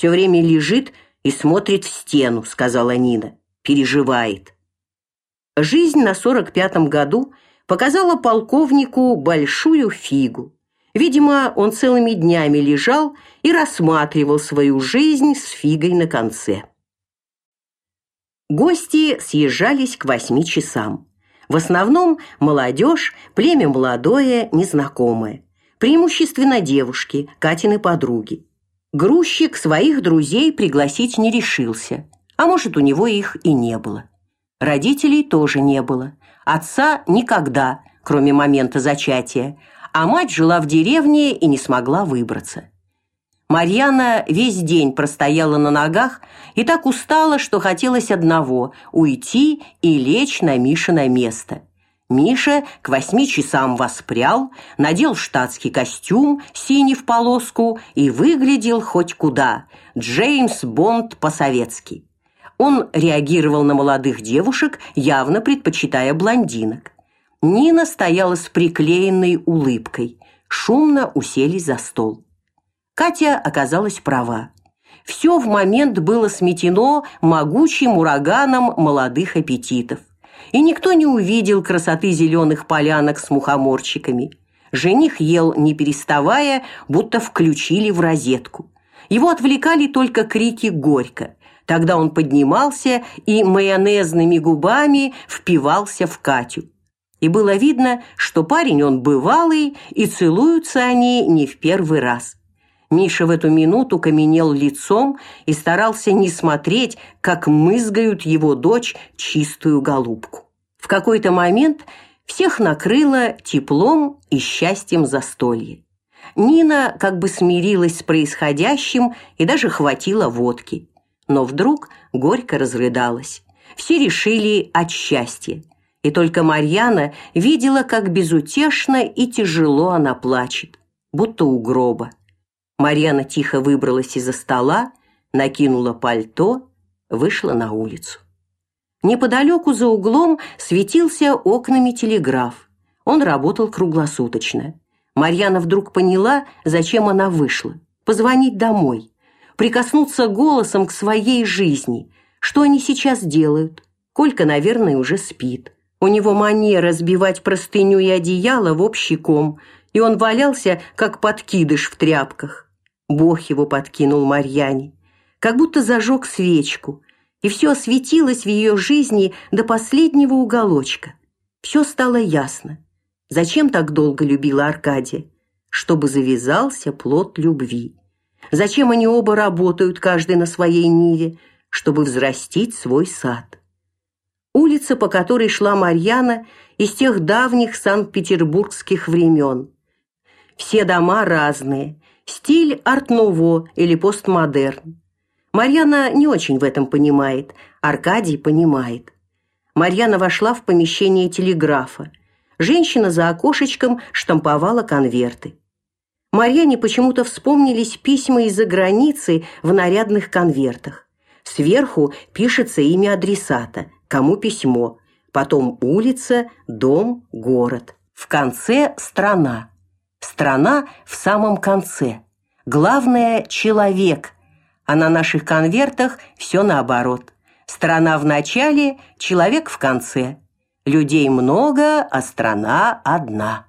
все время лежит и смотрит в стену, сказала Нина. Переживает. Жизнь на сорок пятом году показала полковнику большую фигу. Видимо, он целыми днями лежал и рассматривал свою жизнь с фигой на конце. Гости съезжались к восьми часам. В основном молодежь, племя молодое, незнакомое. Преимущественно девушки, Катины подруги. Грузчик своих друзей пригласить не решился, а может, у него их и не было. Родителей тоже не было. Отца никогда, кроме момента зачатия, а мать жила в деревне и не смогла выбраться. Марьяна весь день простояла на ногах и так устала, что хотелось одного уйти и лечь на Мишино место. Миша к восьми часам воспрял, надел штатский костюм, синий в полоску, и выглядел хоть куда. Джеймс Бонд по-советски. Он реагировал на молодых девушек, явно предпочитая блондинок. Нина стояла с приклеенной улыбкой. Шумно уселись за стол. Катя оказалась права. Все в момент было сметено могучим ураганом молодых аппетитов и никто не увидел красоты зеленых полянок с мухоморчиками. Жених ел не переставая, будто включили в розетку. Его отвлекали только крики горько. Тогда он поднимался и майонезными губами впивался в Катю. И было видно, что парень он бывалый, и целуются они не в первый раз. Миша в эту минуту каменел лицом и старался не смотреть, как мызгают его дочь чистую голубку. В какой-то момент всех накрыло теплом и счастьем застолье. Нина как бы смирилась с происходящим и даже хватило водки. Но вдруг горько разрыдалась. Все решили от счастья. И только Марьяна видела, как безутешно и тяжело она плачет, будто у гроба. Марьяна тихо выбралась из-за стола, накинула пальто, вышла на улицу. Неподалеку за углом светился окнами телеграф. Он работал круглосуточно. Марьяна вдруг поняла, зачем она вышла. Позвонить домой, прикоснуться голосом к своей жизни. Что они сейчас делают? Колька, наверное, уже спит. У него манера сбивать простыню и одеяло в общий ком, и он валялся, как подкидыш в тряпках. Бог его подкинул Марьяне, как будто зажег свечку, и все осветилось в ее жизни до последнего уголочка. Все стало ясно. Зачем так долго любила Аркадия? Чтобы завязался плод любви. Зачем они оба работают, каждый на своей ниве? Чтобы взрастить свой сад. Улица, по которой шла Марьяна, из тех давних санкт-петербургских времен. Все дома разные, Стиль арт-нуво или постмодерн. Марьяна не очень в этом понимает, Аркадий понимает. Марьяна вошла в помещение телеграфа. Женщина за окошечком штамповала конверты. Марьяне почему-то вспомнились письма из-за границы в нарядных конвертах. Сверху пишется имя адресата, кому письмо, потом улица, дом, город. В конце страна. Страна в самом конце. Главное человек. А на наших конвертах все наоборот. Страна в начале, человек в конце. Людей много, а страна одна.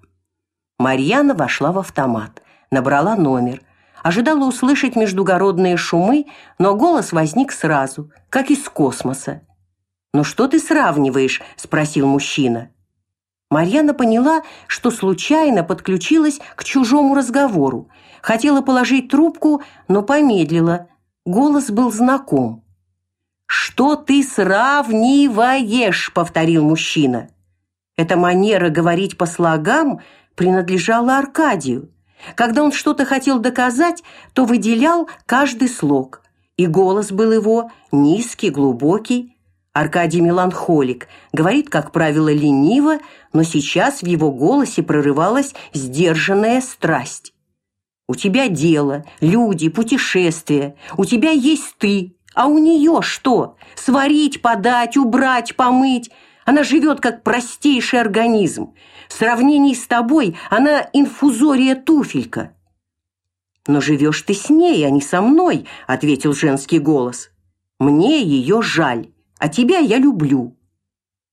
Марьяна вошла в автомат, набрала номер, ожидала услышать междугородные шумы, но голос возник сразу, как из космоса. "Ну что ты сравниваешь?" спросил мужчина. Марьяна поняла, что случайно подключилась к чужому разговору. Хотела положить трубку, но помедлила. Голос был знаком. «Что ты сравниваешь?» — повторил мужчина. Эта манера говорить по слогам принадлежала Аркадию. Когда он что-то хотел доказать, то выделял каждый слог. И голос был его низкий, глубокий, Аркадий меланхолик, говорит, как правило, лениво, но сейчас в его голосе прорывалась сдержанная страсть. У тебя дело, люди, путешествия, у тебя есть ты, а у нее что? Сварить, подать, убрать, помыть. Она живет как простейший организм. В сравнении с тобой она инфузория туфелька. Но живешь ты с ней, а не со мной, ответил женский голос. Мне ее жаль, а тебя я люблю.